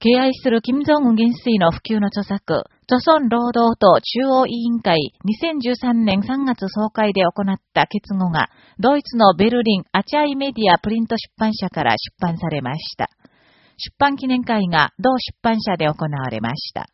敬愛する金正恩元帥の普及の著作、著村労働党中央委員会2013年3月総会で行った結合が、ドイツのベルリンアチャイメディアプリント出版社から出版されました。出版記念会が同出版社で行われました。